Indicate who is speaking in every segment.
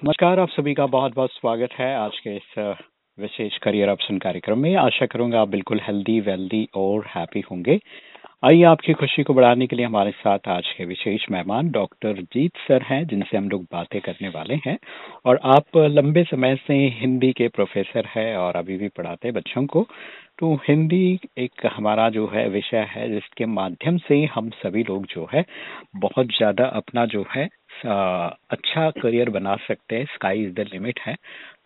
Speaker 1: नमस्कार, आप सभी का बहुत बहुत स्वागत है आज के इस विशेष करियर ऑप्शन कार्यक्रम में। आशा करूँगा आप बिल्कुल हेल्दी, वेल्दी और हैप्पी होंगे। आइए आपकी खुशी को बढ़ाने के लिए हमारे साथ आज के विशेष मेहमान डॉक्टर जीत सर हैं, जिनसे हम लोग बातें करने वाले हैं। और आप लंबे समय से हिंदी के प्रोफेसर हैं और अभी भी पढ़ाते हैं बच्चों को। तो हिंदी एक हमारा जो है विषय है, जिसके माध्यम से हम सभी लोग जो है, बहुत ज़्यादा अपना जो है अच्छा करियर बना सकते हैं स्काई इज़ द लिमिट है।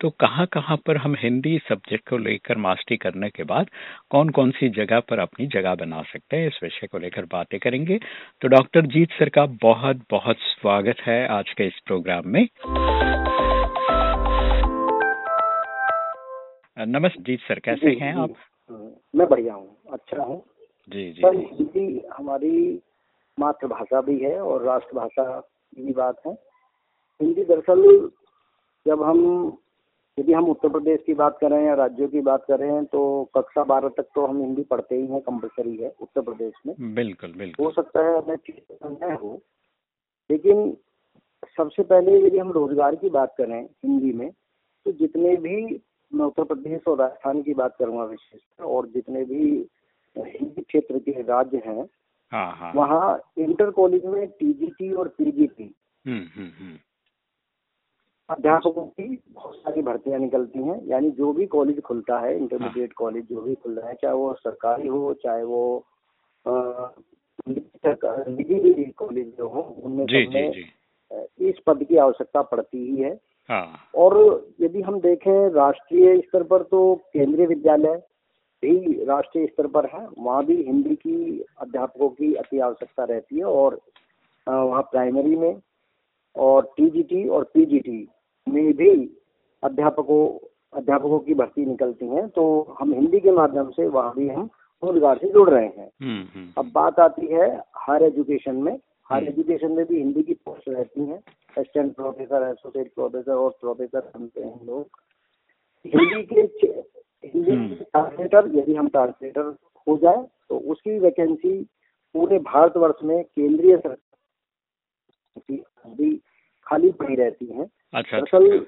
Speaker 1: तो कहाँ कहाँ पर हम हिंदी सब्जेक्ट को लेकर मास्टरी करने के बाद कौन कौन सी जगह पर अपनी जगह बना सकते हैं इस विषय को लेकर बातें करेंगे। तो डॉक्टर जीत सर का बहुत बहुत स्वागत है आज के इस प्रोग्राम में। नमस्ते जीत सर कैसे हैं आप?
Speaker 2: मैं बढ़िया हूँ अच्छा हूँ।
Speaker 1: जी जी
Speaker 2: सर हिंदी हमारी मातृभाषा भी है और राष्ट्रभाषा की बात है। हिंदी दरअसल जब हम यदि हम उत्तर प्रदेश की बात करें या राज्यों की बात करें तो कक्षा बारह तक तो हम हिंदी पढ़ते ही हैं कंपलसरी है उत्तर प्रदेश में।
Speaker 1: बिल्कुल बिल्कुल।
Speaker 2: हो सकता है मैं न हो लेकिन सबसे पहले यदि हम रोज़गार की बात करें हिंदी में तो जितने भी मैं उत्तर प्रदेश और राजस्थान की बात करूँगा विशेषकर और जितने भी हिंदी क्षेत्र के राज्य हाँ वहाँ इंटर कॉलेज में टीजीटी और पीजीटी
Speaker 1: हम्म हम्म हम्म।
Speaker 2: अध्यापकों की बहुत सारी भर्तियाँ निकलती हैं यानी जो भी कॉलेज खुलता है इंटरमीडिएट कॉलेज जो भी खुल रहा है चाहे वो सरकारी हो चाहे वो निजी कॉलेज जो हो उनमें
Speaker 1: जी जी जी।
Speaker 2: इस पद की आवश्यकता पड़ती ही है।
Speaker 1: हाँ।
Speaker 2: और यदि हम देखें राष्ट्रीय स्तर पर तो केंद्रीय विद्यालय भी राष्ट्रीय स्तर पर है वहाँ भी हिंदी की अध्यापकों की अति आवश्यकता रहती है और वहाँ प्राइमरी में और टीजीटी और पीजीटी में भी अध्यापकों अध्यापकों की भर्ती निकलती हैं तो हम हिंदी के माध्यम से वहाँ भी हम रोज़गार से जुड़ रहे हैं।
Speaker 1: हम्म हम्म।
Speaker 2: अब बात आती है हायर एजुकेशन में। हायर एजुकेशन में भी हिंदी की पोस्ट रहती हैं। असिस्टेंट प्रोफेसर एसोसिएट प्रोफेसर और प्रोफेसर बनते हैं लोग। हिंदी के ट्रांसलेटर यदि हम ट्रांसलेटर हो जाए तो उसकी वैकेंसी पूरे भारतवर्ष में केंद्रीय सरकार भी खाली पड़ी रहती है।
Speaker 1: अच्छा
Speaker 2: दरअसल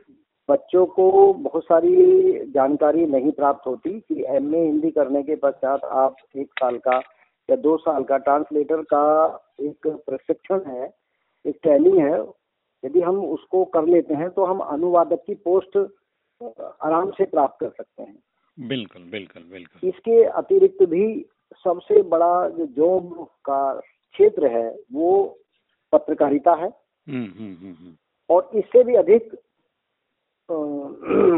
Speaker 2: बच्चों को बहुत सारी जानकारी नहीं प्राप्त होती कि एम ए हिंदी करने के पश्चात आप एक साल का या दो साल का ट्रांसलेटर का एक प्रशिक्षण है एक ट्रेनिंग है यदि हम उसको कर लेते हैं तो हम अनुवादक की पोस्ट आराम से प्राप्त कर सकते हैं।
Speaker 1: बिल्कुल बिल्कुल बिल्कुल।
Speaker 2: इसके अतिरिक्त भी सबसे बड़ा जो जॉब का क्षेत्र है वो पत्रकारिता है।
Speaker 1: हम्म हम्म हम्म हम्म।
Speaker 2: और इससे भी अधिक अ,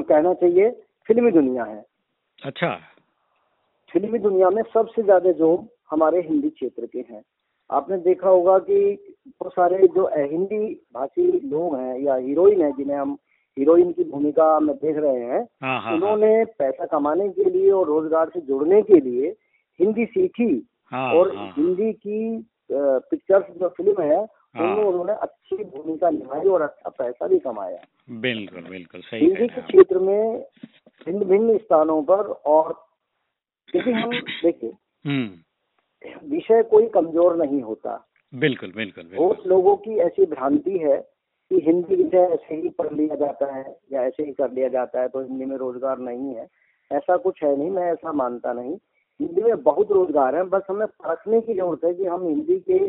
Speaker 2: कहना चाहिए फिल्मी दुनिया है।
Speaker 1: अच्छा।
Speaker 2: फिल्मी दुनिया में सबसे ज़्यादा जॉब हमारे हिंदी क्षेत्र के हैं। आपने देखा होगा कि बहुत सारे जो हिंदी भाषी लोग हैं या हीरोइन है जिन्हें हम हीरोइन की भूमिका में देख रहे हैं।
Speaker 1: हाँ हाँ हाँ।
Speaker 2: उन्होंने पैसा कमाने के लिए और रोज़गार से जुड़ने के लिए हिंदी सीखी और हिंदी की पिक्चर्स जो फ़िल्म है। उनमें उन्होंने अच्छी भूमिका निभाई और अच्छा पैसा भी कमाया।
Speaker 1: बिल्कुल बिल्कुल सही
Speaker 2: हिंदी के क्षेत्र में भिन्न भिन्न स्थानों पर और यदि हम देखिए
Speaker 1: हम्म।
Speaker 2: विषय कोई कमज़ोर नहीं होता।
Speaker 1: बिल्कुल बिल्कुल।
Speaker 2: बहुत लोगों की ऐसी भ्रांति है कि हिंदी विषय ऐसे ही पढ़ लिया जाता है या ऐसे ही कर लिया जाता है तो हिंदी में रोज़गार नहीं है। ऐसा कुछ है नहीं मैं ऐसा मानता नहीं। हिंदी में बहुत रोज़गार है बस हमें परखने की ज़रूरत है कि हम हिंदी के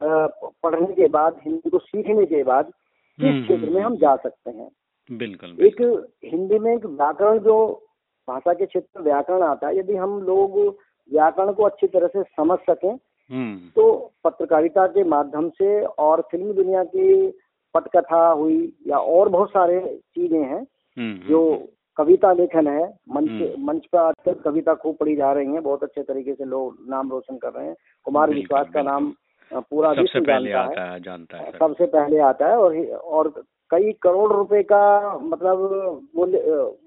Speaker 2: पढ़ने के बाद हिंदी को सीखने के बाद
Speaker 1: हम्म,
Speaker 2: किस क्षेत्र में हम जा सकते हैं।
Speaker 1: बिल्कुल।
Speaker 2: एक हिंदी में एक व्याकरण जो भाषा के क्षेत्र में व्याकरण आता है यदि हम लोग व्याकरण को अच्छी तरह से समझ सकें
Speaker 1: हम्म।
Speaker 2: तो पत्रकारिता के माध्यम से और फ़िल्म दुनिया की पटकथा हुई या और बहुत सारे चीज़ें हैं
Speaker 1: हम्म
Speaker 2: जो
Speaker 1: हम्म,
Speaker 2: कविता लेखन है मंच
Speaker 1: हम्म।
Speaker 2: मंच पर आजकल कविता खूब पढ़ी जा रही है बहुत अच्छे तरीके से लोग नाम रोशन कर रहे हैं। कुमार विश्वास का नाम पूरा
Speaker 1: सबसे पहले
Speaker 2: जानता
Speaker 1: आता
Speaker 2: है
Speaker 1: है जानता है
Speaker 2: सबसे पहले आता है और और कई करोड़ रुपए का मतलब वो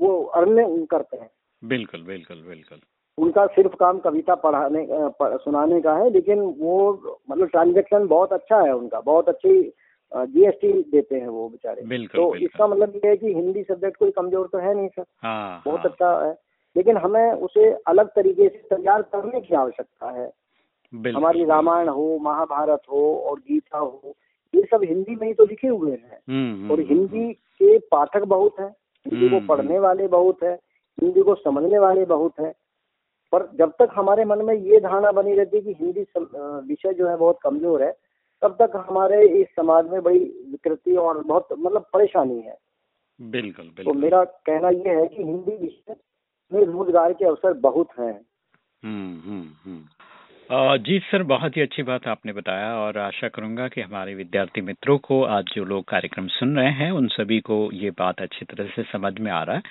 Speaker 2: वो अर्न करते हैं।
Speaker 1: बिल्कुल बिल्कुल बिल्कुल।
Speaker 2: उनका सिर्फ़ काम कविता पढ़ाने सुनाने का है लेकिन वो मतलब ट्रांजेक्शन बहुत अच्छा है उनका बहुत अच्छी जीएसटी देते हैं वो बेचारे।
Speaker 1: बिल्कुल,
Speaker 2: तो
Speaker 1: बिल्कुल।
Speaker 2: इसका मतलब ये है कि हिंदी सब्जेक्ट कोई कमज़ोर तो है नहीं सर।
Speaker 1: हाँ
Speaker 2: बहुत
Speaker 1: हाँ।
Speaker 2: अच्छा है। लेकिन हमें उसे अलग तरीके से तैयार करने की आवश्यकता है। हमारी रामायण हो महाभारत हो और गीता हो ये सब हिंदी में ही तो लिखे हुए हैं।
Speaker 1: हम्म,
Speaker 2: और
Speaker 1: हम्म,
Speaker 2: हिंदी के पाठक बहुत हैं हिंदी को
Speaker 1: हम्म,
Speaker 2: पढ़ने वाले बहुत है हिंदी को समझने वाले बहुत है। पर जब तक हमारे मन में ये धारणा बनी रहती है कि हिंदी विषय जो है बहुत कमज़ोर है तब तक हमारे इस समाज में बड़ी विकृति और बहुत मतलब परेशानी है।
Speaker 1: बिल्कुल
Speaker 2: तो
Speaker 1: बिल्कुल।
Speaker 2: मेरा कहना यह है कि हिंदी विषय में रोज़गार के अवसर बहुत हैं।
Speaker 1: हम्म हम्म हम्म। जी सर बहुत ही अच्छी बात आपने बताया और आशा करूँगा कि हमारे विद्यार्थी मित्रों को आज जो लोग कार्यक्रम सुन रहे हैं उन सभी को ये बात अच्छी तरह से समझ में आ रहा है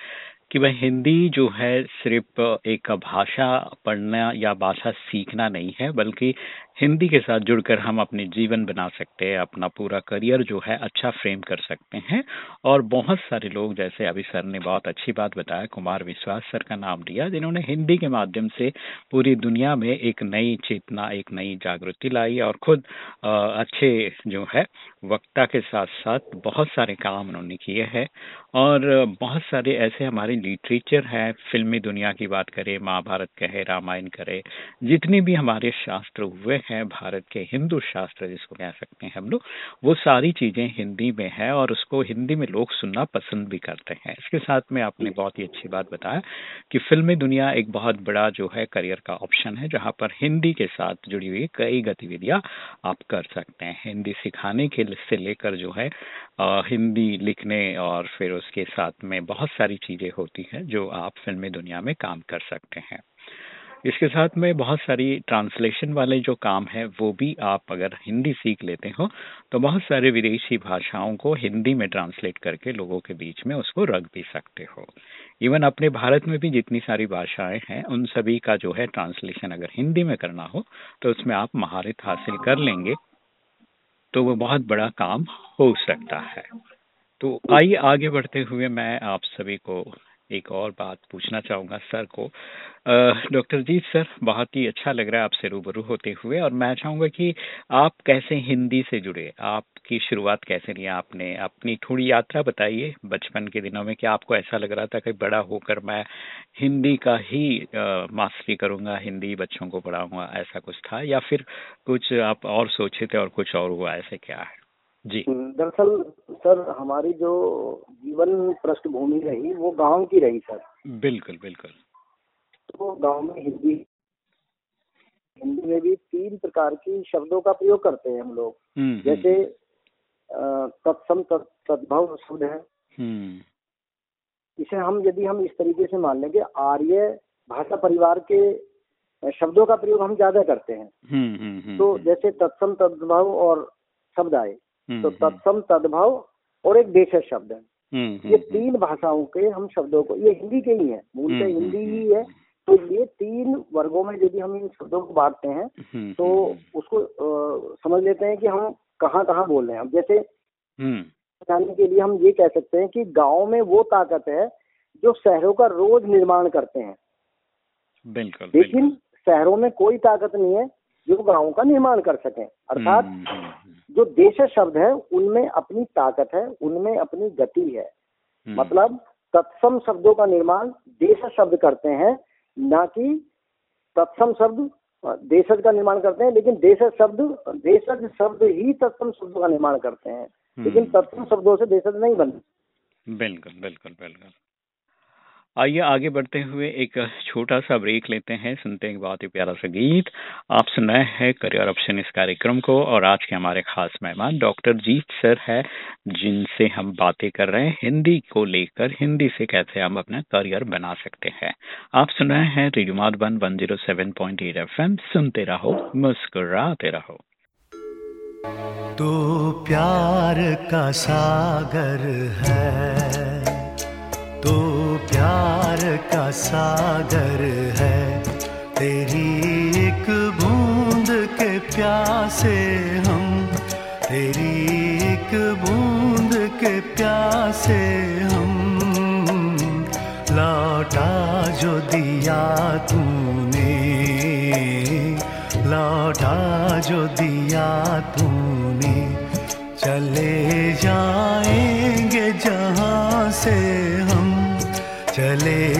Speaker 1: कि वह हिंदी जो है सिर्फ़ एक भाषा पढ़ना या भाषा सीखना नहीं है बल्कि हिंदी के साथ जुड़कर हम अपने जीवन बना सकते हैं, अपना पूरा करियर जो है अच्छा फ्रेम कर सकते हैं। और बहुत सारे लोग जैसे अभी सर ने बहुत अच्छी बात बताया, कुमार विश्वास सर का नाम लिया, जिन्होंने हिंदी के माध्यम से पूरी दुनिया में एक नई चेतना, एक नई जागृति लाई और खुद अच्छे जो है वक्ता के साथ साथ बहुत सारे काम उन्होंने किए हैं। और बहुत सारे ऐसे हमारे लिटरेचर हैं, फिल्मी दुनिया की बात करें, महाभारत कहे, रामायण करे जितने भी हमारे शास्त्र हुए हैं भारत के हिंदू शास्त्र जिसको कह सकते हैं हम लोग वो सारी चीज़ें हिंदी में है और उसको हिंदी में लोग सुनना पसंद भी करते हैं। इसके साथ में आपने बहुत ही अच्छी बात बताया कि फिल्मी दुनिया एक बहुत बड़ा जो है करियर का ऑप्शन है जहाँ पर हिंदी के साथ जुड़ी हुई कई गतिविधियाँ आप कर सकते हैं। हिंदी सिखाने के से लेकर जो है अ, हिंदी लिखने और फिर उसके साथ में बहुत सारी चीज़ें होती हैं जो आप फिल्मी दुनिया में काम कर सकते हैं। इसके साथ में बहुत सारी ट्रांसलेशन वाले जो काम है, वो भी आप अगर हिंदी सीख लेते हो तो बहुत सारे विदेशी भाषाओं को हिंदी में ट्रांसलेट करके लोगों के बीच में उसको रख भी सकते हो। इवन अपने भारत में भी जितनी सारी भाषाएँ हैं, उन सभी का जो है ट्रांसलेशन अगर हिंदी में करना हो तो उसमें आप महारत हासिल कर लेंगे तो वो बहुत बड़ा काम हो सकता है। तो आइए आगे बढ़ते हुए मैं आप सभी को एक और बात पूछना चाहूँगा सर को। डॉक्टर जी सर, बहुत ही अच्छा लग रहा है आपसे रूबरू होते हुए और मैं चाहूँगा कि आप कैसे हिंदी से जुड़े, आपकी शुरुआत कैसे लिया आपने अपनी थोड़ी यात्रा बताइए बचपन के दिनों में, क्या आपको ऐसा लग रहा था कि बड़ा होकर मैं हिंदी का ही मास्टरी करूँगा, हिंदी बच्चों को पढ़ाऊँगा, ऐसा कुछ था? या फिर कुछ आप और सोचे थे और कुछ और हुआ, ऐसे क्या है? जी।
Speaker 2: दरअसल सर हमारी जो जीवन पृष्ठभूमि रही वो गाँव की रही सर।
Speaker 1: बिल्कुल बिल्कुल।
Speaker 2: तो गाँव में हिंदी हिंदी में भी तीन प्रकार की शब्दों का प्रयोग करते हैं हम लोग।
Speaker 1: हम्म,
Speaker 2: जैसे तत्सम तत् तद्भव शब्द है।
Speaker 1: हम्म।
Speaker 2: इसे हम यदि हम इस तरीके से मान लेंगे आर्य भाषा परिवार के शब्दों का प्रयोग हम ज़्यादा करते हैं।
Speaker 1: हम्म हम्म हम्म,
Speaker 2: तो जैसे तत्सम तद्भव और शब्द आए।
Speaker 1: हम्म,
Speaker 2: तो
Speaker 1: हम्म,
Speaker 2: तत्सम तद्भव और एक देश शब्द है।
Speaker 1: हम्म, हम्म,
Speaker 2: ये तीन भाषाओं के हम शब्दों को ये हिंदी के ही है मूलतः
Speaker 1: हम्म,
Speaker 2: हिंदी
Speaker 1: हम्म,
Speaker 2: ही है। तो ये तीन वर्गों में यदि हम इन शब्दों को बांटते हैं
Speaker 1: हम्म,
Speaker 2: तो उसको अ, समझ लेते हैं कि हम कहाँ कहाँ बोल रहे हैं। जैसे
Speaker 1: हम्म,
Speaker 2: जानने के लिए हम ये कह सकते हैं कि गाँव में वो ताकत है जो शहरों का रोज निर्माण करते हैं।
Speaker 1: बिल्कुल
Speaker 2: लेकिन शहरों में कोई ताकत नहीं है जो गाँव का निर्माण कर सके। अर्थात
Speaker 1: हम्म, हम्म, हम्म,
Speaker 2: जो देश शब्द है उनमें अपनी ताकत है उनमें अपनी गति है।
Speaker 1: हम्म,
Speaker 2: मतलब तत्सम शब्दों का निर्माण देश शब्द करते हैं ना कि तत्सम शब्द देशज का निर्माण करते हैं लेकिन देश शब्द देशज शब्द ही तत्सम शब्दों का निर्माण करते हैं। लेकिन
Speaker 1: हम्म,
Speaker 2: तत्सम शब्दों से देशज नहीं बनते।
Speaker 1: बिल्कुल बिल्कुल बिल्कुल। आइए आगे बढ़ते हुए एक छोटा सा ब्रेक लेते हैं, सुनते हैं बहुत ही प्यारा सा गीत। आप सुन रहे हैं करियर ऑप्शन इस कार्यक्रम को और आज के हमारे खास मेहमान डॉक्टर जीत सर है, जिनसे हम बातें कर रहे हैं हिंदी को लेकर। हिंदी से कैसे हम अपना करियर बना सकते हैं। आप सुन रहे हैं radio Madhuban one zero seven point eight F M सुनते रहो, मुस्कुराते रहो।
Speaker 3: तो प्यार का सागर है। तो प्यार का सागर है। तेरी एक बूंद के प्यासे हम, तेरी एक बूंद के प्यासे हम। लौटा जो दिया तूने, लौटा जो दिया तूने। चले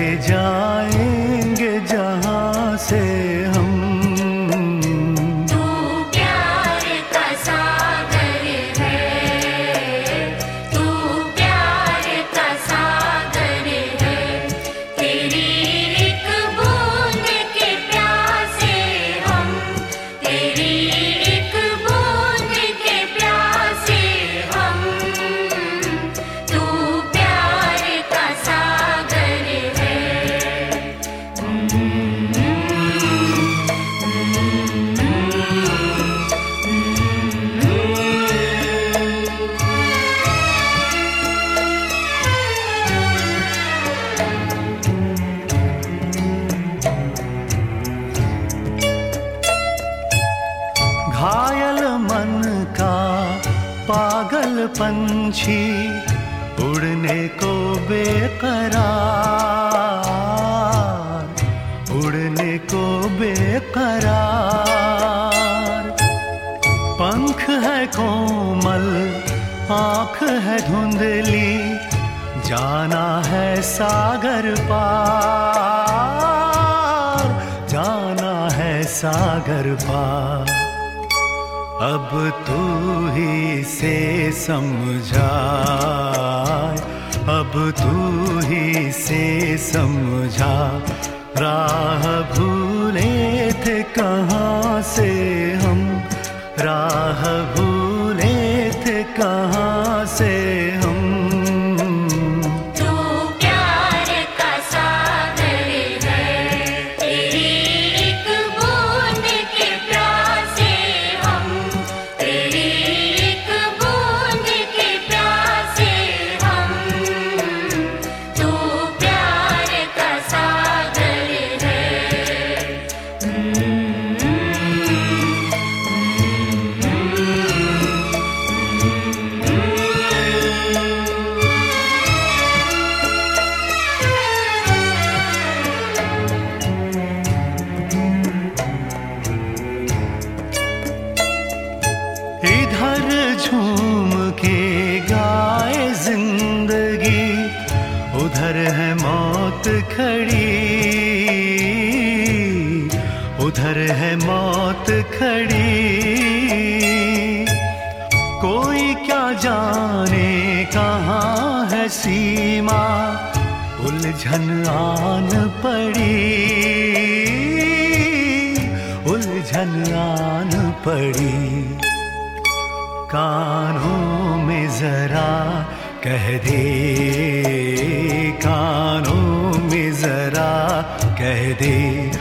Speaker 3: आँख है धुंधली, जाना है सागर पार, जाना है सागर पार। अब तू ही से समझा अब तू ही से समझा राह भूले थे कहाँ से हम, राह उधर है मौत खड़ी। उधर है मौत खड़ी। कोई क्या जाने कहाँ है सीमा? उलझन आन पड़ी। उलझन आन पड़ी। कानों में जरा कह दे कानों में जरा, कह दे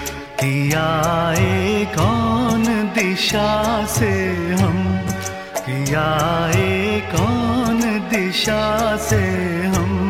Speaker 3: कि आए कौन दिशा से हम? कि आए कौन दिशा से हम?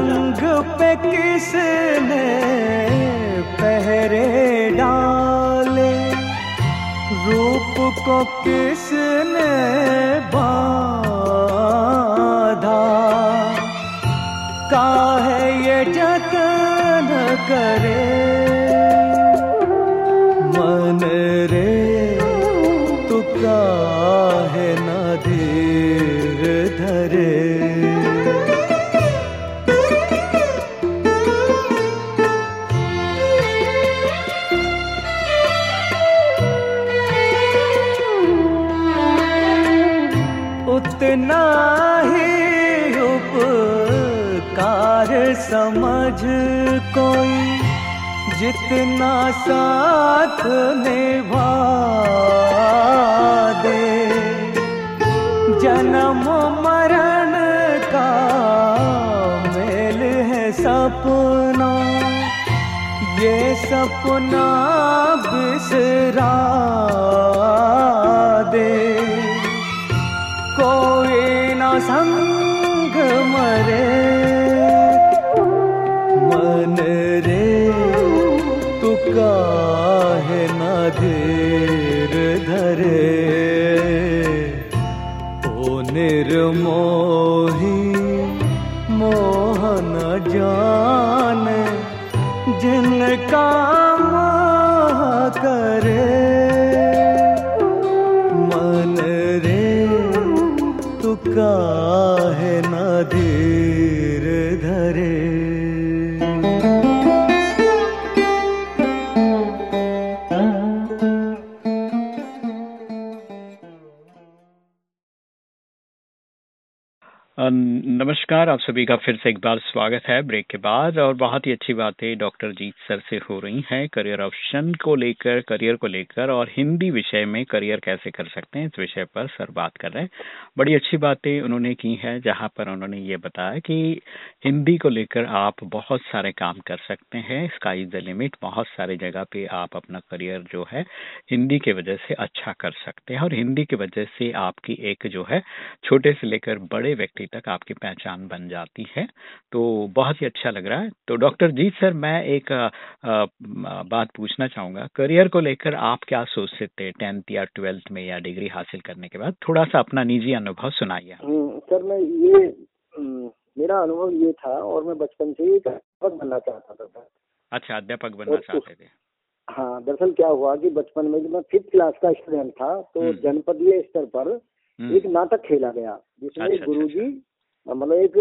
Speaker 3: रंग पे किसने पहरे डाले? रूप को किसने बाधा? काहे ये जतन करे
Speaker 4: समझ कोई जितना साथ निभा दे जन्म मरण का मेल है सपना। ये सपना बिसरा दे कोई ना संग मरे रे, तू काहे न धीर धरे? ओ निर्मोही मोहन जान, जिनका करे। मन रे, तू काहे न धीर
Speaker 1: नमस्कार, आप सभी का फिर से एक बार स्वागत है ब्रेक के बाद और बहुत ही अच्छी बातें डॉक्टर जीत सर से हो रही हैं करियर ऑप्शन को लेकर करियर को लेकर और हिंदी विषय में करियर कैसे कर सकते हैं इस विषय पर सर बात कर रहे हैं। बड़ी अच्छी बातें उन्होंने की हैं, जहाँ पर उन्होंने ये बताया कि हिंदी को लेकर आप बहुत सारे काम कर सकते हैं स्काई द लिमिट बहुत सारे जगह पे आप अपना करियर जो है हिंदी के वजह से अच्छा कर सकते हैं और हिंदी की वजह से आपकी एक जो है छोटे से लेकर बड़े व्यक्ति तक आपकी पहचान बन जाती है। तो बहुत ही अच्छा लग रहा है। तो डॉक्टर जीत सर मैं एक अ, अ, बात पूछना चाहूँगा। करियर को लेकर आप क्या सोचते थे टेंथ या ट्वेल्थ में या डिग्री हासिल करने के बाद? थोड़ा सा अपना निजी अनुभव सुनाइए।
Speaker 2: सर मैं ये मेरा अनुभव ये था और मैं बचपन से ही अध्यापक बनना चाहता था
Speaker 1: अच्छा अध्यापक बनना चाहते थे।
Speaker 2: हाँ दरअसल क्या हुआ कि बचपन में जब मैं फिफ्थ क्लास का स्टूडेंट था तो। जनपदीय स्तर पर एक नाटक खेला गया जिसमें
Speaker 1: अच्छा, अच्छा,
Speaker 2: गुरुजी मतलब एक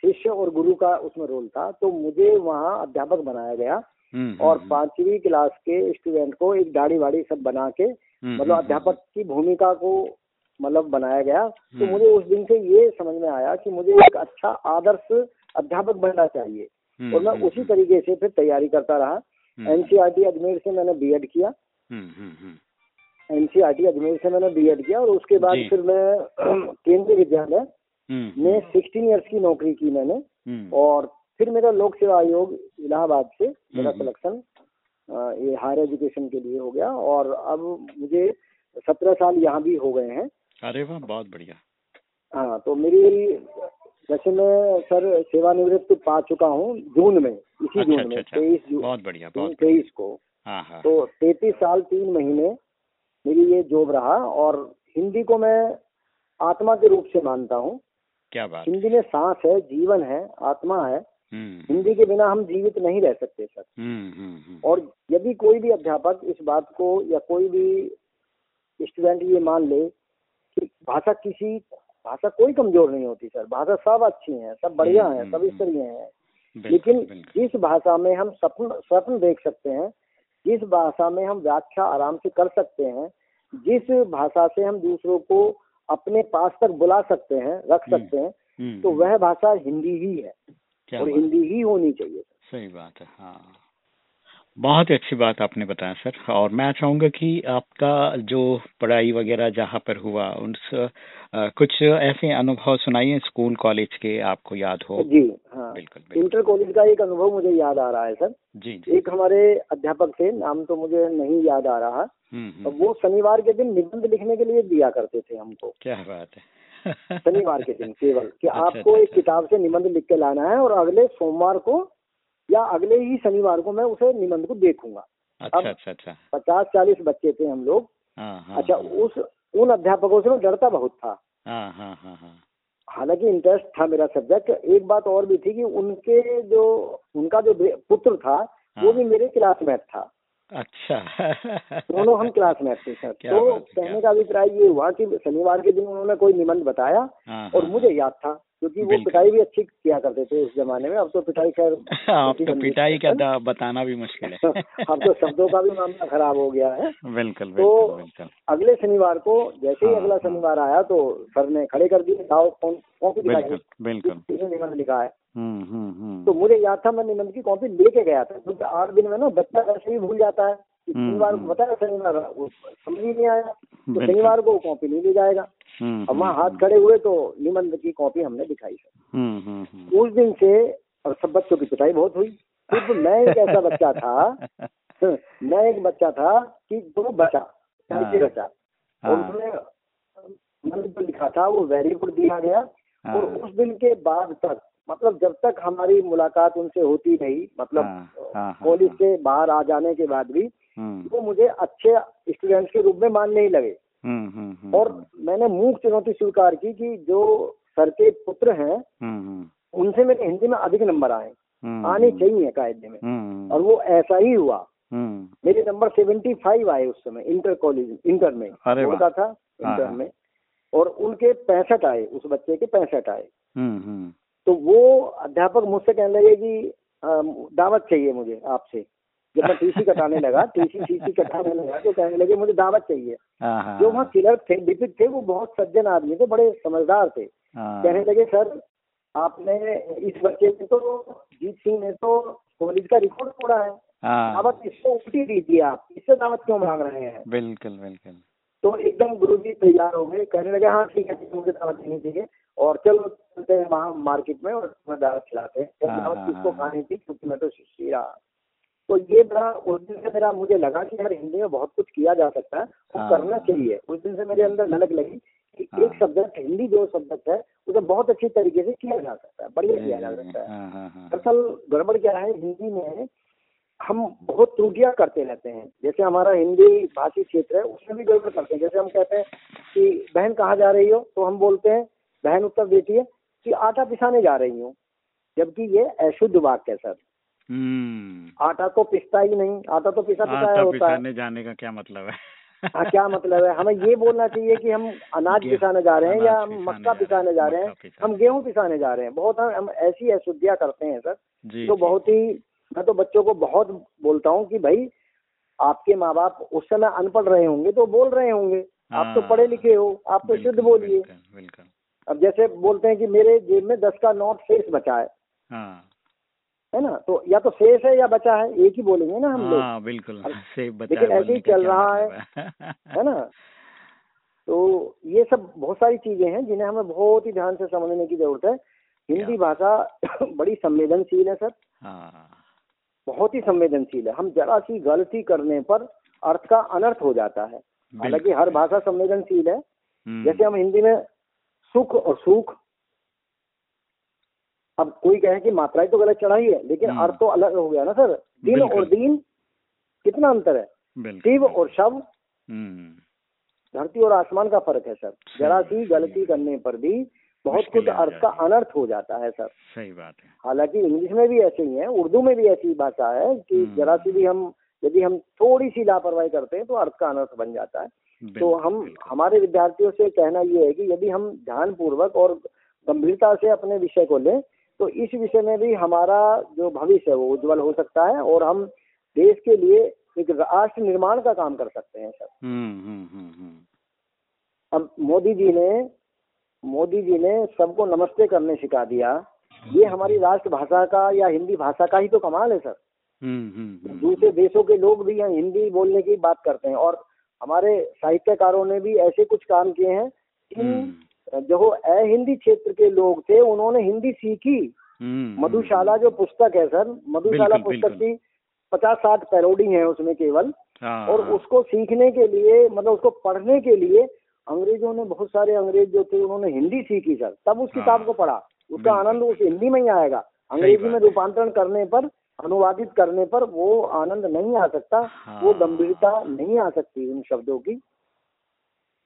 Speaker 2: शिष्य और गुरु का उसमें रोल था तो मुझे वहाँ अध्यापक बनाया गया
Speaker 1: हम्म,
Speaker 2: और
Speaker 1: हम्म,
Speaker 2: पांचवी क्लास के स्टूडेंट को एक दाढ़ी वाड़ी सब बना के
Speaker 1: हम्म,
Speaker 2: मतलब
Speaker 1: हम्म,
Speaker 2: अध्यापक की भूमिका को मतलब बनाया गया। तो
Speaker 1: हम्म।
Speaker 2: मुझे उस दिन से ये समझ में आया कि मुझे एक अच्छा आदर्श अध्यापक बनना चाहिए।
Speaker 1: हम्म,
Speaker 2: और मैं
Speaker 1: हम्म,
Speaker 2: उसी तरीके से फिर तैयारी करता रहा।
Speaker 1: हम्म,
Speaker 2: एनसीईआरटी अजमेर से मैंने बीएड किया।
Speaker 1: हम्म, हम्म, हम्म,
Speaker 2: एनसीईआरटी अजमेर से मैंने बीएड किया और उसके बाद फिर मैं केंद्रीय विद्यालय
Speaker 1: हम्म,
Speaker 2: में सिक्सटीन इयर्स की नौकरी की मैंने
Speaker 1: हम्म,
Speaker 2: और फिर मेरा लोक सेवा आयोग इलाहाबाद से मेरा
Speaker 1: हम्म।
Speaker 2: सिलेक्शन ये हायर एजुकेशन के लिए हो गया और अब मुझे सत्रह साल यहाँ भी हो गए हैं।
Speaker 1: अरे वाह बहुत बढ़िया।
Speaker 2: हाँ तो मेरी वैसे मैं सर सेवानिवृत्त पा चुका हूँ जून में इसी
Speaker 1: अच्छा
Speaker 2: जून
Speaker 1: अच्छा
Speaker 2: में
Speaker 1: अच्छा।
Speaker 2: तेईस जून
Speaker 1: बहुत बढ़िया
Speaker 2: तेईस को।
Speaker 1: हाँ हाँ।
Speaker 2: तो तैतीस साल तीन महीने मेरी ये जॉब रहा और हिंदी को मैं आत्मा के रूप से मानता हूँ।
Speaker 1: क्या बात
Speaker 2: हिंदी में सांस है जीवन है आत्मा है
Speaker 1: हम्म
Speaker 2: हिंदी के बिना हम जीवित नहीं रह सकते सर।
Speaker 1: हम्म हम्म हम्म,
Speaker 2: और यदि कोई भी अध्यापक इस बात को या कोई भी स्टूडेंट ये मान ले कि भाषा किसी भाषा कोई कमज़ोर नहीं होती सर। भाषा सब अच्छी है सब बढ़िया है सब
Speaker 1: हम्म,
Speaker 2: स्तरीय है। लेकिन जिस भाषा में हम स्वप्न स्वप्न देख सकते हैं जिस भाषा में हम व्याख्या आराम से कर सकते हैं जिस भाषा से हम दूसरों को अपने पास तक बुला सकते हैं रख
Speaker 1: हम्म,
Speaker 2: सकते हैं
Speaker 1: हम्म,
Speaker 2: तो
Speaker 1: हम्म,
Speaker 2: वह भाषा हिंदी ही है और हिंदी ही होनी चाहिए।
Speaker 1: सही बात है हाँ। बहुत ही अच्छी बात आपने बताया सर। और मैं चाहूँगा कि आपका जो पढ़ाई वगैरह जहाँ पर हुआ अ, कुछ ऐसे अनुभव सुनाइए स्कूल कॉलेज के आपको याद हो।
Speaker 2: जी हाँ।
Speaker 1: बिल्कुल बिल्कुल।
Speaker 2: इंटर कॉलेज का एक अनुभव मुझे याद आ रहा है सर।
Speaker 1: जी जी।
Speaker 2: एक हमारे अध्यापक थे नाम तो मुझे नहीं याद आ रहा। और
Speaker 1: हम्म,
Speaker 2: वो शनिवार के दिन निबंध लिखने के लिए दिया करते थे हमको।
Speaker 1: क्या बात है।
Speaker 2: शनिवार के दिन केवल कि
Speaker 1: अच्छा,
Speaker 2: आपको
Speaker 1: अच्छा,
Speaker 2: एक
Speaker 1: अच्छा।
Speaker 2: किताब से निबंध लिख के लाना है और अगले सोमवार को या अगले ही शनिवार को मैं उसे निबंध को देखूँगा।
Speaker 1: अच्छा अच्छा अच्छा।
Speaker 2: पचास चालीस बच्चे थे हम लोग।
Speaker 1: हाँ हाँ
Speaker 2: अच्छा
Speaker 1: हाँ,
Speaker 2: उस उन अध्यापकों से मैं डरता बहुत था।
Speaker 1: हाँ हाँ हाँ हाँ।
Speaker 2: हालाँकि इंटरेस्ट था मेरा सब्जेक्ट एक बात और भी थी कि उनके जो उनका जो पुत्र था वो। भी मेरे क्लासमेट था।
Speaker 1: अच्छा।
Speaker 2: दोनों हम क्लासमेट थे सर तो कहने का अभिप्राय ये हुआ कि शनिवार के दिन उन्होंने कोई निबंध बताया और मुझे याद था। क्योंकि वो पिटाई भी अच्छी किया करते थे उस जमाने में। अब तो पिटाई खैर
Speaker 1: अब तो पिटाई का बताना भी मुश्किल है।
Speaker 2: अब तो शब्दों का भी मामला खराब हो गया है।
Speaker 1: बिल्कुल
Speaker 2: तो
Speaker 1: बिल्कुल
Speaker 2: अगले शनिवार को जैसे ही
Speaker 1: हाँ,
Speaker 2: अगला
Speaker 1: हाँ।
Speaker 2: शनिवार आया तो सर ने खड़े कर दिए कौन कॉपी
Speaker 1: बिल्कुल बिल्कुल।
Speaker 2: निबंध लिखा है।
Speaker 1: हम्म हम्म हम्म।
Speaker 2: तो मुझे याद था मैं निबंध की कॉपी लेके गया था। क्योंकि आठ दिन में ना बच्चा वैसे ही भूल जाता है। शनिवार को। बताया शनिवार समझ ही नहीं आया। तो शनिवार को कॉपी नहीं ले जाएगा।
Speaker 1: हम्म,
Speaker 2: अब वहाँ
Speaker 1: हम्म,
Speaker 2: हाथ खड़े हुए तो निबंध की कॉपी हमने दिखाई सर
Speaker 1: हम्म हम्म हम्म।
Speaker 2: उस दिन से और सब बच्चों की पिटाई बहुत हुई। सिर्फ़ मैं एक ऐसा बच्चा था मैं एक बच्चा था कि जो बचा
Speaker 1: हाँ।
Speaker 2: बचा। और
Speaker 1: हाँ
Speaker 2: उसमें जो लिखा था वो वेरी गुड दिया गया। और
Speaker 1: हाँ
Speaker 2: उस दिन के बाद तक मतलब जब तक हमारी मुलाकात उनसे होती रही मतलब कॉलेज। से बाहर आ जाने के बाद भी
Speaker 1: हम्म।
Speaker 2: वो मुझे अच्छे स्टूडेंट के रूप में मानने ही लगे।
Speaker 1: हम्म हम्म हम्म
Speaker 2: और मैंने मूक चुनौती स्वीकार की कि जो सर के पुत्र हैं
Speaker 1: हम्म हम्म।
Speaker 2: उनसे मेरे हिंदी में अधिक नंबर आए।
Speaker 1: हम्म,
Speaker 2: आने चाहिए कायदे में।
Speaker 1: हम्म
Speaker 2: और वो ऐसा ही हुआ।
Speaker 1: हम्म।
Speaker 2: मेरे नंबर 75 आए उस समय इंटर कॉलेज इंटर में।
Speaker 1: अरे
Speaker 2: बोर्ड
Speaker 1: वाह।
Speaker 2: का था
Speaker 1: हाँ,
Speaker 2: इंटर
Speaker 1: हाँ।
Speaker 2: में। और उनके पैंसठ आए उस बच्चे के पैंसठ आए।
Speaker 1: हम्म हम्म।
Speaker 2: तो वो अध्यापक मुझसे कहने लगे कि दावत चाहिए मुझे आपसे। जब मैं टीसी कटाने लगा टीसी सीसी कटाने लगा तो कहने लगे मुझे दावत चाहिए।
Speaker 1: हाँ हाँ।
Speaker 2: जो वहाँ क्लर्क थे डिपिक थे वो बहुत सज्जन आदमी थे बड़े समझदार थे।
Speaker 1: हाँ,
Speaker 2: कहने लगे सर आपने इस बच्चे ने तो जीत सिंह ने तो कॉलेज का रिकॉर्ड तोड़ा है। दावत इसको उल्टी दीजिए आप इससे दावत क्यों मांग रहे हैं?
Speaker 1: बिल्कुल बिल्कुल।
Speaker 2: तो एकदम गुरु जी तैयार हो गए कहने लगे हाँ ठीक है मुझे दावत देनी चाहिए। और चलो चलते हैं वहाँ मार्केट में और दावत खिलाते हैं। दावत किसको। खानी थी क्योंकि मैं तो शिष्य रहा। तो ये बड़ा उस दिन से मेरा मुझे लगा कि यार हिंदी में बहुत कुछ किया जा सकता है वो
Speaker 1: हाँ,
Speaker 2: करना
Speaker 1: हाँ।
Speaker 2: चाहिए। उस दिन से मेरे अंदर झलक लगी कि
Speaker 1: हाँ।
Speaker 2: एक सब्जेक्ट हिंदी जो सब्जेक्ट है उसे बहुत अच्छी तरीके से किया जा सकता है बढ़िया किया जा सकता है।
Speaker 1: हाँ हाँ हाँ।
Speaker 2: दरअसल गड़बड़ क्या है हिंदी में हम बहुत त्रुटियाँ करते रहते हैं। जैसे हमारा हिंदी भाषी क्षेत्र है उसमें भी गड़बड़ करते हैं। जैसे हम कहते हैं कि बहन कहाँ जा रही हो? तो हम बोलते हैं बहन उत्तर देती है कि आटा पिसाने जा रही हूँ। जबकि ये अशुद्ध वाक्य है सर। आटा तो पिसता ही नहीं आटा तो पिसा
Speaker 1: आटा
Speaker 2: होता है।
Speaker 1: पिसाने जाने का क्या मतलब है?
Speaker 2: हाँ क्या मतलब है? हमें ये बोलना चाहिए कि हम अनाज पिसाने जा रहे हैं या हम मक्का पिसाने जा रहे हैं। हम गेहूँ पिसाने जा रहे हैं। बहुत हम हम ऐसी अशुद्धियाँ करते हैं सर। तो बहुत ही मैं तो बच्चों को बहुत बोलता हूँ कि भाई आपके माँ बाप उस समय अनपढ़ रहे होंगे तो बोल रहे होंगे। आप तो
Speaker 1: हाँ,
Speaker 2: पढ़े लिखे हो आप तो शुद्ध बोलिए। अब जैसे बोलते हैं कि मेरे जेब में दस का नोट शेष बचा है।
Speaker 1: हाँ
Speaker 2: ना? तो या तो शेष है या बचा है एक ही बोलेंगे ना हम लोग।
Speaker 1: हाँ बिल्कुल से बचा
Speaker 2: लेकिन ऐसे ही चल रहा
Speaker 1: मतलब है
Speaker 2: है ना? तो ये सब बहुत सारी चीज़ें हैं जिन्हें हमें बहुत ही ध्यान से समझने की ज़रूरत है। हिंदी भाषा बड़ी संवेदनशील है सर।
Speaker 1: हाँ।
Speaker 2: बहुत ही संवेदनशील है। हम जरा सी गलती करने पर अर्थ का अनर्थ हो जाता है। हालाँकि हर भाषा संवेदनशील है।
Speaker 1: हम्म,
Speaker 2: जैसे हम हिंदी में सुख और सुख अब कोई कहे कि मात्राएँ तो गलत चढ़ाई है लेकिन
Speaker 1: हम्म।
Speaker 2: अर्थ तो अलग हो गया ना सर। दिन और दीन कितना अंतर है? शिव और शव।
Speaker 1: हम्म,
Speaker 2: धरती और आसमान का फ़र्क है सर। जरा सी गलती करने पर भी बहुत कुछ अर्थ का अनर्थ हो जाता है सर।
Speaker 1: सही बात है।
Speaker 2: हालाँकि इंग्लिश में भी ऐसे ही है उर्दू में भी ऐसी भाषा है कि
Speaker 1: हम्म।
Speaker 2: जरा सी भी हम यदि हम थोड़ी सी लापरवाही करते हैं तो अर्थ का अनर्थ बन जाता है। तो हम हमारे विद्यार्थियों से कहना ये है कि यदि हम ध्यान पूर्वक और गंभीरता से अपने विषय को लें तो इस विषय में भी हमारा जो भविष्य है वो उज्जवल हो सकता है और हम देश के लिए एक राष्ट्र निर्माण का काम कर सकते हैं सर।
Speaker 1: हम्म हम्म हम्म
Speaker 2: अब मोदी जी ने मोदी जी ने सबको नमस्ते करने सिखा दिया। ये हमारी राष्ट्रभाषा का या हिंदी भाषा का ही तो कमाल है सर।
Speaker 1: हम्म हम्म, हम्म।
Speaker 2: दूसरे देशों के लोग भी यहाँ हिंदी बोलने की बात करते हैं और हमारे साहित्यकारों ने भी ऐसे कुछ काम किए हैं इन जो अहिंदी क्षेत्र के लोग थे उन्होंने हिंदी सीखी।
Speaker 1: हम्म,
Speaker 2: मधुशाला जो पुस्तक है सर मधुशाला पुस्तक। की पचास साठ पैरोडी है उसमें केवल।
Speaker 1: हाँ,
Speaker 2: और उसको सीखने के लिए मतलब उसको पढ़ने के लिए अंग्रेज़ों ने बहुत सारे अंग्रेज़ जो थे उन्होंने हिंदी सीखी सर। तब उस
Speaker 1: हाँ,
Speaker 2: किताब को पढ़ा। उसका आनंद उस हिंदी में ही आएगा। अंग्रेज़ी में रूपांतरण करने पर अनुवादित करने पर वो आनंद नहीं आ सकता
Speaker 1: हाँ।
Speaker 2: वो गंभीरता नहीं आ सकती उन शब्दों की।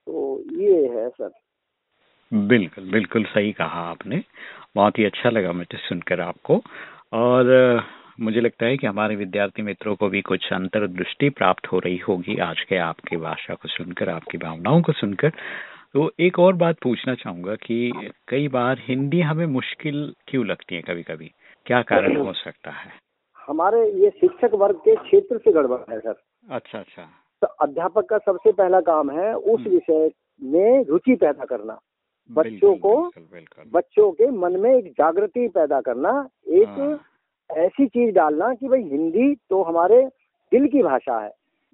Speaker 2: तो ये है सर।
Speaker 1: बिल्कुल बिल्कुल सही कहा आपने। बहुत ही अच्छा लगा मुझे सुनकर आपको। और मुझे लगता है कि हमारे विद्यार्थी मित्रों को भी कुछ अंतर्दृष्टि प्राप्त हो रही होगी आज के आपकी भाषा को सुनकर आपकी भावनाओं को सुनकर। तो एक और बात पूछना चाहूँगा कि कई बार हिंदी हमें मुश्किल क्यों लगती है कभी कभी क्या कारण हो सकता है?
Speaker 2: हमारे ये शिक्षक वर्ग के क्षेत्र से गड़बड़ है सर।
Speaker 1: अच्छा अच्छा।
Speaker 2: तो अध्यापक का सबसे पहला काम है उस
Speaker 1: हम्म।
Speaker 2: विषय में रुचि पैदा करना। बच्चों को। बच्चों के मन में एक जागृति पैदा करना एक
Speaker 1: हाँ,
Speaker 2: ऐसी चीज़ डालना कि भाई हिंदी तो हमारे दिल की भाषा है।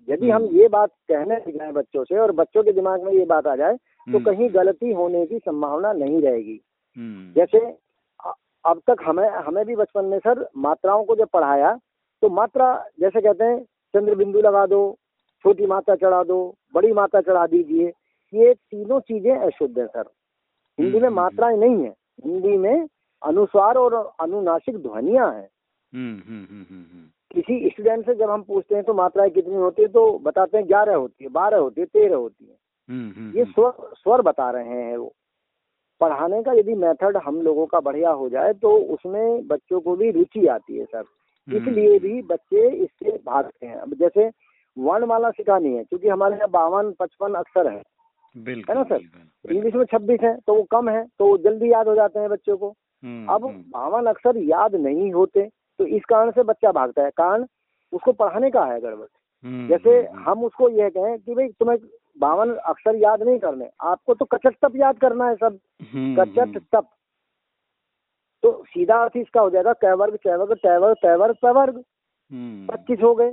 Speaker 2: यदि हम
Speaker 1: हम्म।
Speaker 2: ये बात कहने जाए बच्चों से और बच्चों के दिमाग में ये बात आ जाए तो
Speaker 1: हम्म,
Speaker 2: कहीं गलती होने की संभावना नहीं रहेगी।
Speaker 1: हम्म,
Speaker 2: जैसे अब तक हमें हमें भी बचपन में सर मात्राओं को जब पढ़ाया तो मात्रा जैसे कहते हैं चंद्र बिंदु लगा दो छोटी मात्रा चढ़ा दो बड़ी मात्रा चढ़ा दीजिए ये तीनों चीज़ें अशुद्ध है सर। हिंदी में
Speaker 1: हम्म,
Speaker 2: मात्राएँ नहीं है। हिंदी में अनुस्वार और अनुनासिक ध्वनिया हैं।
Speaker 1: हम्म, हम्म, हम्म, हम्म, हम्म,
Speaker 2: किसी स्टूडेंट से जब हम पूछते हैं तो मात्राएँ कितनी होती है तो बताते हैं ग्यारह होती है बारह होती है तेरह होती है।
Speaker 1: हम्म, हम्म,
Speaker 2: ये
Speaker 1: हम्म,
Speaker 2: स्वर स्वर बता रहे हैं वो। पढ़ाने का यदि मेथड हम लोगों का बढ़िया हो जाए तो उसमें बच्चों को भी रुचि आती है सर। इसलिए
Speaker 1: हम्म,
Speaker 2: भी बच्चे इससे भागते हैं। अब जैसे वर्णमाला सिखानी है क्योंकि हमारे यहाँ बावन पचपन अक्षर है। है ना सर? इंग्लिश में छब्बीस है तो वो कम है तो वो जल्दी याद हो जाते हैं बच्चों को।
Speaker 1: हम्म,
Speaker 2: अब
Speaker 1: हम्म,
Speaker 2: बावन अक्षर याद नहीं होते तो इस कारण से बच्चा भागता है कारण उसको पढ़ाने का है गड़बड़।
Speaker 1: हम्म,
Speaker 2: जैसे हम उसको यह कहें कि भाई तुम्हें बावन अक्षर याद नहीं करने आपको तो कचट तप याद करना है सब। कचट तप। तो सीधा अर्थ इसका हो जाएगा कैवर्ग चैवर्ग तैवर्ग तैवर्ग तवर्ग पच्चीस हो गए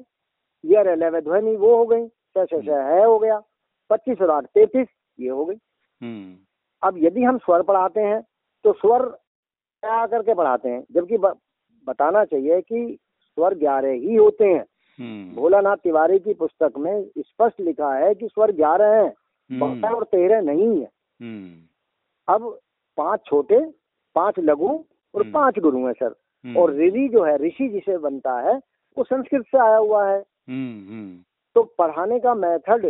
Speaker 2: ये रेलेवे ध्वनि वो हो गई है हो गया। पच्चीस और आठ तैतीस ये हो गई।
Speaker 1: हम्म,
Speaker 2: अब यदि हम स्वर पढ़ाते हैं तो स्वर क्या करके पढ़ाते हैं? जबकि बताना चाहिए कि स्वर ग्यारह ही होते हैं।
Speaker 1: हम्म,
Speaker 2: भोलानाथ तिवारी की पुस्तक में स्पष्ट लिखा है कि स्वर ग्यारह हैं
Speaker 1: हम्म,
Speaker 2: बारह और तेरह नहीं है। अब पाँच छोटे पाँच लघु और। पाँच गुरु हैं सर। और ऋषि जो है ऋषि जिसे बनता है वो संस्कृत से आया हुआ है। तो पढ़ाने का मेथड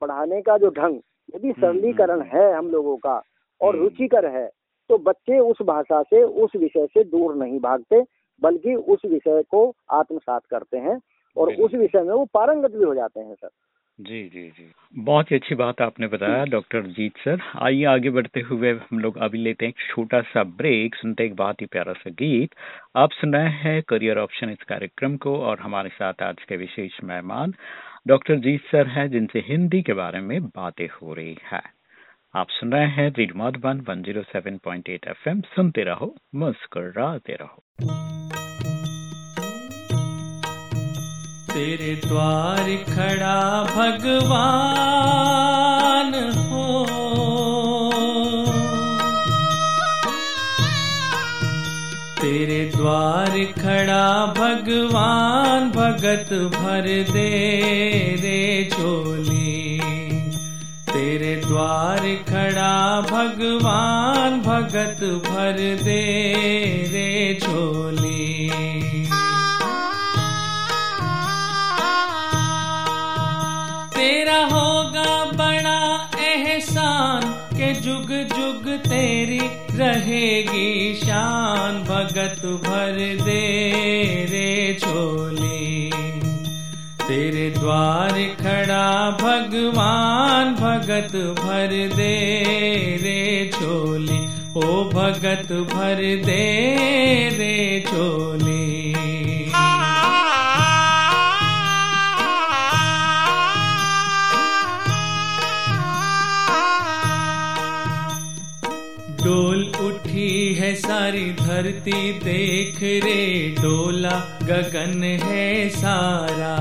Speaker 2: पढ़ाने का जो ढंग यदि सरलीकरण
Speaker 1: हम्म।
Speaker 2: है हम लोगों का और
Speaker 1: हम्म।
Speaker 2: रुचिकर है। तो बच्चे उस भाषा से उस विषय से दूर नहीं भागते बल्कि उस विषय को आत्मसात करते हैं और उस विषय में वो पारंगत भी हो जाते हैं सर।
Speaker 1: जी जी जी। बहुत ही अच्छी बात आपने बताया डॉक्टर जीत सर। आइए आगे बढ़ते हुए हम लोग अभी लेते हैं एक छोटा सा ब्रेक। सुनते एक बहुत ही प्यारा सा गीत। आप सुन रहे हैं करियर ऑप्शन इस कार्यक्रम को और हमारे साथ आज के विशेष मेहमान डॉक्टर जीत सर हैं, जिनसे हिंदी के बारे में बातें हो रही है। आप सुन रहे हैं रीड मधुबन 107.8 एफएम सुनते रहो, मुस्कुराते रहो।
Speaker 5: तेरे द्वार खड़ा भगवान। भगवान भगत भर दे रे झोली तेरे द्वार खड़ा भगवान भगत भर दे रे झोली तेरा होगा बड़ा एहसान के जुग जुग तेरी रहेगी शान, भगत भर दे रे झोली। तेरे द्वार खड़ा भगवान, भगत भर दे रे झोली। ओ भगत भर दे रे झोली। सारी धरती देख रे डोला, गगन है सारा।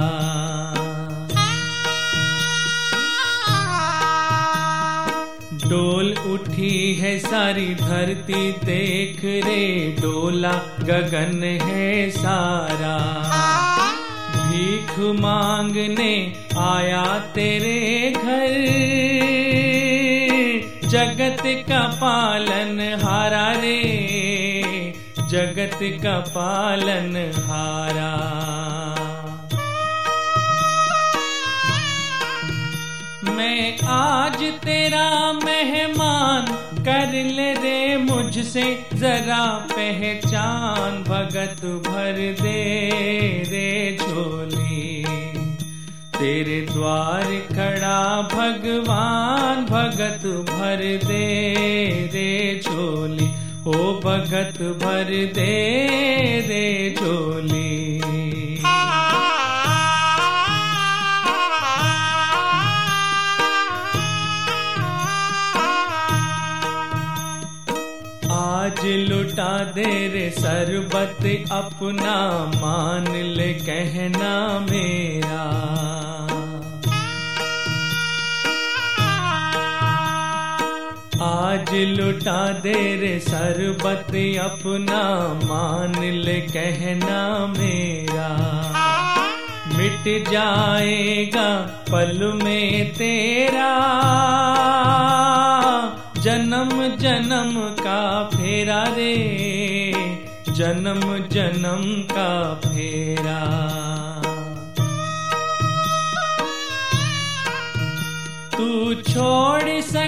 Speaker 5: डोल उठी है सारी धरती देख रे डोला, गगन है सारा। भीख मांगने आया तेरे घर। जगत का पालन हारा रे, जगत का पालन हारा। मैं आज तेरा मेहमान कर ले रे, मुझसे जरा पहचान, भगत भर दे रे झोली। तेरे द्वार खड़ा भगवान, भगत भर दे रे झोली। ओ भगत भर दे रे झोली। आज लुटा दे रे सरबत, अपना मान ले कहना मेरा। आज लुटा दे रे सरबत अपना, मान ले कहना मेरा। मिट जाएगा पल में तेरा। जन्म जन्म का फेरा रे, जन्म जन्म का फेरा।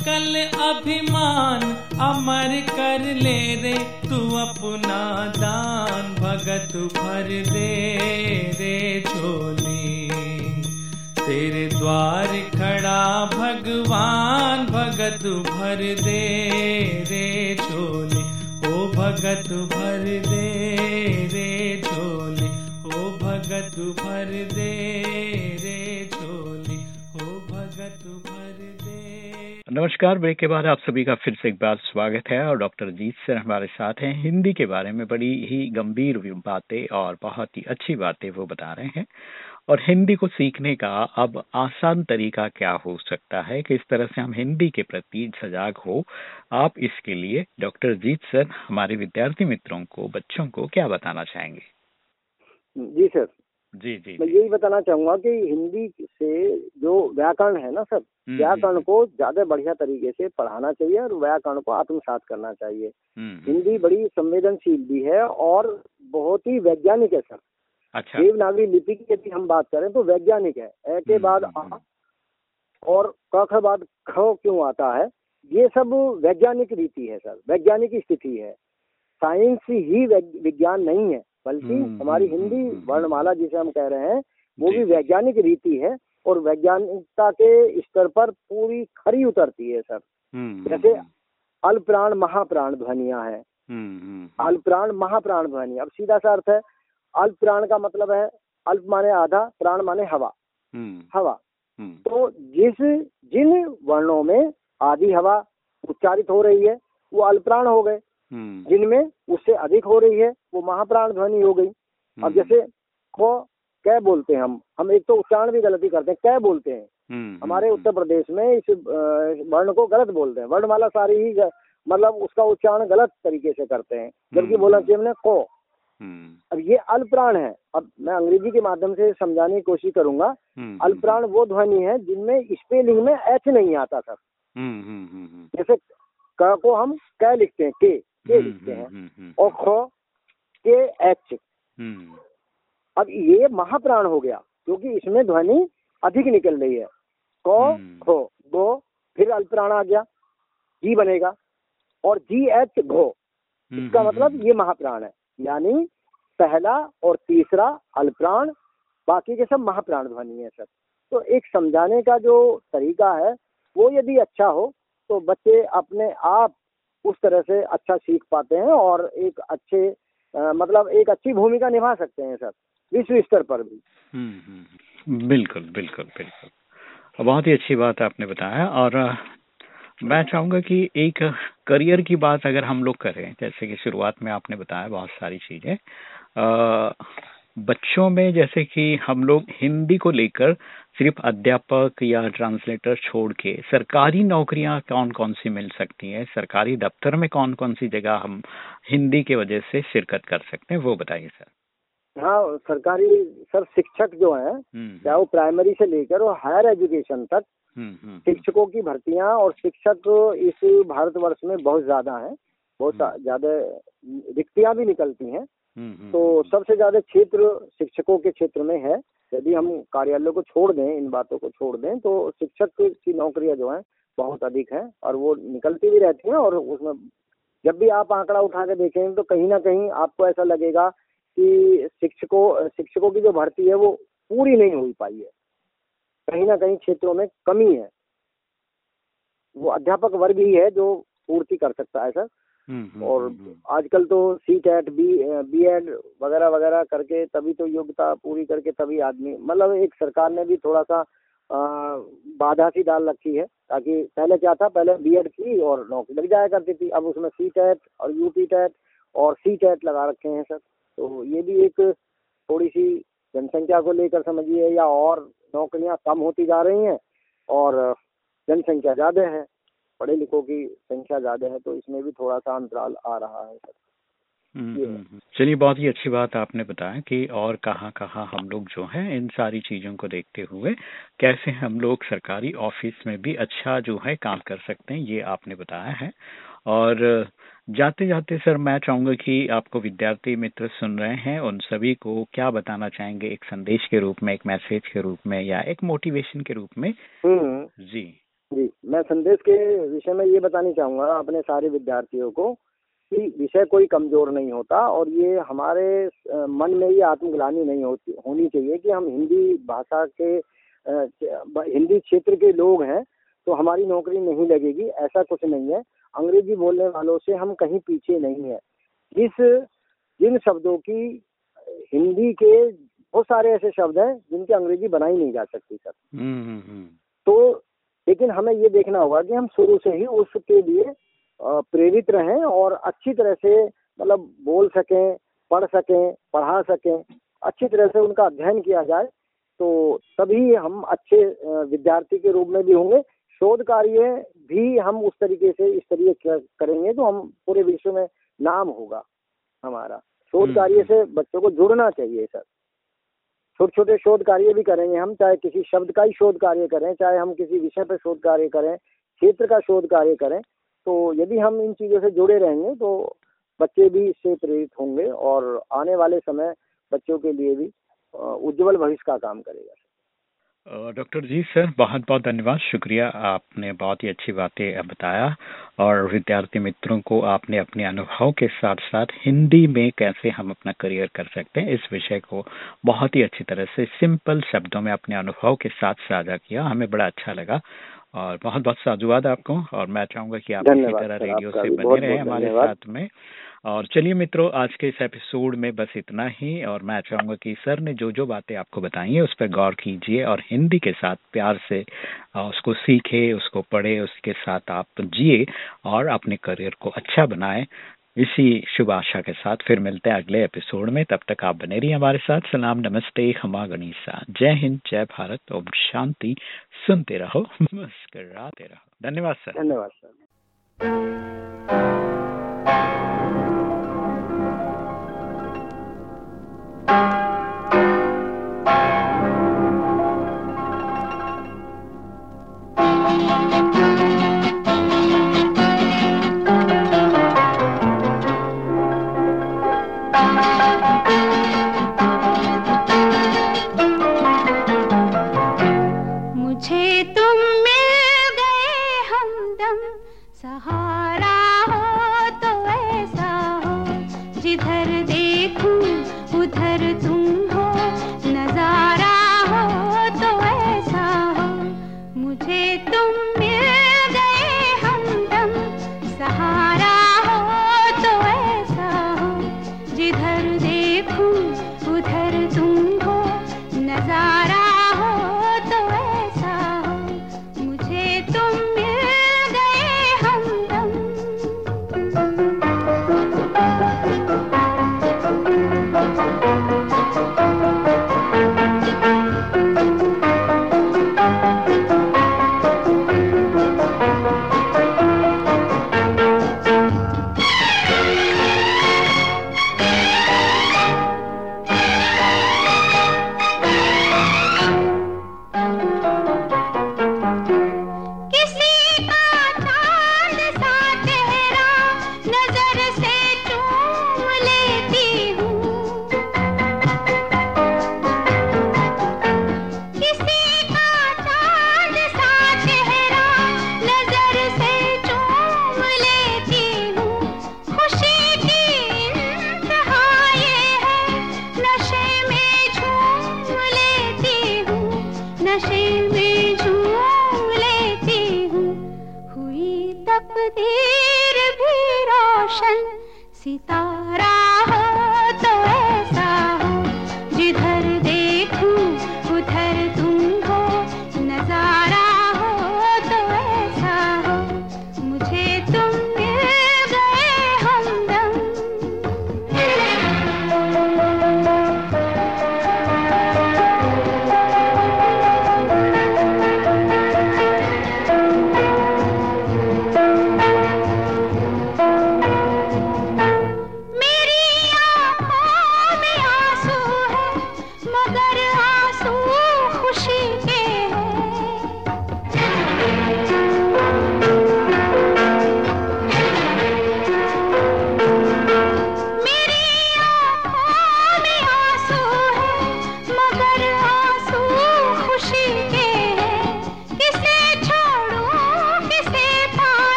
Speaker 5: सकल अभिमान, अमर कर ले रे, तू अपना दान भगत भर दे रे झोली। तेरे द्वार खड़ा भगवान भगत भर दे रे झोली। ओ भगत भर दे रे झोली, ओ भगत भर दे
Speaker 1: नमस्कार, ब्रेक के बाद आप सभी का फिर से एक बार स्वागत है और डॉक्टर जीत सर हमारे साथ हैं। हिंदी के बारे में बड़ी ही गंभीर बातें और बहुत ही अच्छी बातें वो बता रहे हैं। और हिंदी को सीखने का अब आसान तरीका क्या हो सकता है किस तरह से हम हिंदी के प्रति सजाग हो, आप इसके लिए डॉक्टर जीत सर, हमारे विद्यार्थी मित्रों को, बच्चों को क्या बताना चाहेंगे?
Speaker 2: जी सर
Speaker 1: जी जी
Speaker 2: मैं यही बताना चाहूँगा कि हिंदी से जो व्याकरण है ना सर
Speaker 1: हम्म,
Speaker 2: व्याकरण को ज़्यादा बढ़िया तरीके से पढ़ाना चाहिए और व्याकरण को आत्मसात करना चाहिए।
Speaker 1: हम्म, हम्म,
Speaker 2: हिंदी बड़ी संवेदनशील भी है और बहुत ही वैज्ञानिक है सर
Speaker 1: अच्छा।
Speaker 2: देवनागरी लिपि की यदि हम बात करें तो वैज्ञानिक है। ए के
Speaker 1: हम्म,
Speaker 2: बाद
Speaker 1: हम्म,
Speaker 2: आ और क के बाद ख क्यों आता है? ये सब वैज्ञानिक रीति है सर वैज्ञानिक स्थिति है। साइंस ही विज्ञान नहीं है। बल्कि
Speaker 1: हम्म,
Speaker 2: हमारी
Speaker 1: हम्म,
Speaker 2: हिंदी
Speaker 1: हम्म।
Speaker 2: वर्णमाला जिसे हम कह रहे हैं वो भी वैज्ञानिक रीति है और वैज्ञानिकता के स्तर पर पूरी खरी उतरती है सर। जैसे अल्पप्राण महाप्राण ध्वनिया है।
Speaker 1: हम्म, हम्म,
Speaker 2: महाप्राण ध्वनि। अब सीधा सा अर्थ है अल्प प्राण का मतलब है अल्प माने आधा प्राण माने हवा। हवा। तो जिस जिन वर्णों में आधी हवा उच्चारित हो रही है वो अल्पप्राण हो गए। जिनमें उससे अधिक हो रही है वो महाप्राण ध्वनि हो गई। अब
Speaker 1: हम्म,
Speaker 2: जैसे क कै बोलते हैं हम? हम एक तो उच्चारण भी गलती करते हैं कै बोलते हैं?
Speaker 1: हम्म,
Speaker 2: हमारे
Speaker 1: हम्म,
Speaker 2: उत्तर प्रदेश में इस वर्ण को गलत बोलते हैं। वर्णमाला सारी ही मतलब उसका उच्चारण गलत तरीके से करते हैं जबकि
Speaker 1: हम्म,
Speaker 2: बोलना चाहिए हमने को।
Speaker 1: हम्म,
Speaker 2: अब ये अल्पप्राण है। अब मैं अंग्रेज़ी के माध्यम से समझाने की कोशिश करूँगा।
Speaker 1: हम्म,
Speaker 2: अल्पप्राण वो ध्वनि है जिनमें स्पेलिंग में एच नहीं आता सर।
Speaker 1: हम्म, हम्म, हम्म, हम्म,
Speaker 2: जैसे क को हम कै लिखते हैं के। के
Speaker 1: हम्म,
Speaker 2: लिखते हैं।
Speaker 1: हम्म, हम्म,
Speaker 2: और ख के एच।
Speaker 1: हम्म,
Speaker 2: अब ये महाप्राण हो गया क्योंकि इसमें ध्वनि अधिक निकल रही है। क
Speaker 1: हम्म।
Speaker 2: खो गो फिर अल्पप्राण आ गया जी बनेगा और जी एच घो।
Speaker 1: हम्म,
Speaker 2: इसका
Speaker 1: हम्म,
Speaker 2: मतलब ये महाप्राण है यानी पहला और तीसरा अल्पप्राण बाकी के सब महाप्राण ध्वनि है सर। तो एक समझाने का जो तरीका है वो यदि अच्छा हो तो बच्चे अपने आप उस तरह से अच्छा सीख पाते हैं और एक अच्छे अ, मतलब एक अच्छी भूमिका निभा सकते हैं सर विश्व स्तर पर भी।
Speaker 1: हम्म, हम्म, हम्म, बिल्कुल बिल्कुल बिल्कुल। बहुत ही अच्छी बात आपने बताया और मैं चाहूँगा कि एक करियर की बात अगर हम लोग करें जैसे कि शुरुआत में आपने बताया बहुत सारी चीज़ें बच्चों में जैसे कि हम लोग हिंदी को लेकर सिर्फ़ अध्यापक या ट्रांसलेटर छोड़ के सरकारी नौकरियाँ कौन कौन सी मिल सकती हैं? सरकारी दफ्तर में कौन कौन सी जगह हम हिंदी के वजह से शिरकत कर सकते हैं? वो बताइए सर।
Speaker 2: हाँ सरकारी सर शिक्षक जो हैं
Speaker 1: हम्म
Speaker 2: चाहे वो प्राइमरी से लेकर और हायर एजुकेशन तक
Speaker 1: हम्म हम्म
Speaker 2: शिक्षकों की भर्तियाँ और शिक्षक इस भारतवर्ष में बहुत ज़्यादा हैं बहुत ज़्यादा रिक्तियाँ भी निकलती हैं।
Speaker 1: हम्म, हम्म,
Speaker 2: तो सबसे ज़्यादा क्षेत्र शिक्षकों के क्षेत्र में है। यदि हम कार्यालय को छोड़ दें, इन बातों को छोड़ दें तो शिक्षक की नौकरियाँ जो हैं, बहुत अधिक हैं, और वो निकलती भी रहती हैं, और उसमें जब भी आप आंकड़ा उठा के देखेंगे तो कहीं ना कहीं आपको ऐसा लगेगा कि शिक्षकों शिक्षकों की जो भर्ती है, वो पूरी नहीं हो पाई है। कहीं ना कहीं क्षेत्रों में कमी है। वो अध्यापक वर्ग ही है जो पूर्ति कर सकता है, सर। और
Speaker 1: हम्म, हम्म।
Speaker 2: आजकल तो C TET B B Ed वगैरह वगैरह करके तभी तो योग्यता पूरी करके तभी आदमी मतलब एक सरकार ने भी थोड़ा सा बाधा सी डाल रखी है ताकि पहले क्या था पहले बी एड की और नौकरी लग जाया करती थी अब उसमें सी टेट और यूपी टेट और सी टेट लगा रखे हैं सर तो ये भी एक थोड़ी सी जनसंख्या को लेकर समझिए या और नौकरियाँ कम होती जा रही हैं और जनसंख्या ज़्यादा है पढ़े लिखों की संख्या ज़्यादा है तो इसमें भी थोड़ा सा अंतराल आ रहा है सर।
Speaker 1: हम्म, हम्म, हम्म। चलिए बहुत ही अच्छी बात आपने बताया कि और कहाँ कहाँ हम लोग जो है इन सारी चीज़ों को देखते हुए कैसे हम लोग सरकारी ऑफ़िस में भी अच्छा जो है काम कर सकते हैं ये आपने बताया है। और जाते जाते सर मैं चाहूँगा कि आपको विद्यार्थी मित्र सुन रहे हैं उन सभी को क्या बताना चाहेंगे एक संदेश के रूप में एक मैसेज के रूप में या एक मोटिवेशन के रूप में? जी।
Speaker 2: जी मैं संदेश के विषय में ये बतानी चाहूँगा अपने सारे विद्यार्थियों को कि विषय कोई कमज़ोर नहीं होता और ये हमारे मन में ये आत्मग्लानी नहीं होती होनी चाहिए कि हम हिंदी भाषा के हिंदी क्षेत्र के लोग हैं तो हमारी नौकरी नहीं लगेगी ऐसा कुछ नहीं है। अंग्रेज़ी बोलने वालों से हम कहीं पीछे नहीं है। जिस जिन शब्दों की हिंदी के बहुत सारे ऐसे शब्द हैं जिनकी अंग्रेज़ी बनाई नहीं जा सकती सर।
Speaker 1: हम्म हम्म हम्म।
Speaker 2: तो लेकिन हमें ये देखना होगा कि हम शुरू से ही उसके लिए प्रेरित रहें और अच्छी तरह से मतलब बोल सकें पढ़ सकें पढ़ा सकें अच्छी तरह से उनका अध्ययन किया जाए तो तभी हम अच्छे विद्यार्थी के रूप में भी होंगे। शोध कार्य भी हम उस तरीके से इस तरीके करेंगे तो हम पूरे विश्व में नाम होगा हमारा। शोध
Speaker 1: हम्म,
Speaker 2: कार्य से बच्चों को जुड़ना चाहिए सर। छोटे छोटे शोध कार्य भी करेंगे हम, चाहे किसी शब्द का ही शोध कार्य करें, चाहे हम किसी विषय पर शोध कार्य करें, क्षेत्र का शोध कार्य करें तो यदि हम इन चीज़ों से जुड़े रहेंगे तो बच्चे भी इससे प्रेरित होंगे और आने वाले समय बच्चों के लिए भी उज्जवल भविष्य का काम करेगा।
Speaker 1: डॉक्टर जी, सर, बहुत बहुत धन्यवाद। शुक्रिया, आपने बहुत ही अच्छी बातें बताया और विद्यार्थी मित्रों को आपने अपने अनुभव के साथ साथ हिंदी में कैसे हम अपना करियर कर सकते हैं, इस विषय को बहुत ही अच्छी तरह से सिंपल शब्दों में अपने अनुभव के साथ साझा किया। हमें बड़ा अच्छा लगा। और बहुत बहुत साधुवाद आपको और मैं चाहूँगा कि आप इसी तरह रेडियो से बने रहे हमारे साथ में। और चलिए मित्रों आज के इस एपिसोड में बस इतना ही और मैं चाहूँगा कि सर ने जो जो बातें आपको बताई हैं उस पर गौर कीजिए और हिंदी के साथ प्यार से उसको सीखे उसको पढ़े उसके साथ आप जिए और अपने करियर को अच्छा बनाएँ। इसी शुभ आशा के साथ फिर मिलते हैं अगले एपिसोड में। तब तक आप बने रहिए हमारे साथ। सलाम, नमस्ते, हमा गणिसा जय हिंद, जय भारत। ओम शांति। सुनते रहो, मुस्कराते रहो। धन्यवाद, सर।
Speaker 2: धन्यवाद, सर।
Speaker 6: मुझे